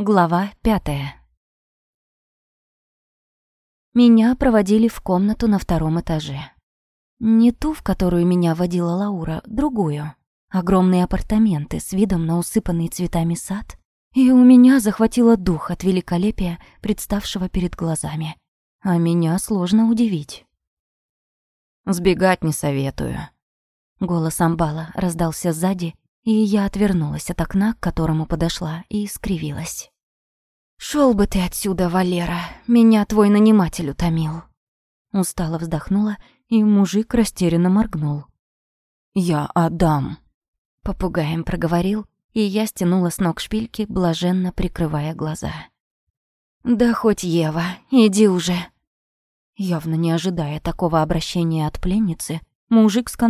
Глава пятая. Меня проводили в комнату на втором этаже. Не ту, в которую меня водила Лаура, другую. Огромные апартаменты с видом на усыпанный цветами сад. И у меня захватило дух от великолепия, представшего перед глазами. А меня сложно удивить. «Сбегать не советую». Голос Амбала раздался сзади, и я отвернулась от окна, к которому подошла, и скривилась. «Шёл бы ты отсюда, Валера, меня твой наниматель утомил». Устало вздохнула, и мужик растерянно моргнул. «Я отдам», — попугаем проговорил, и я стянула с ног шпильки, блаженно прикрывая глаза. «Да хоть Ева, иди уже!» Явно не ожидая такого обращения от пленницы, мужик сконфуженно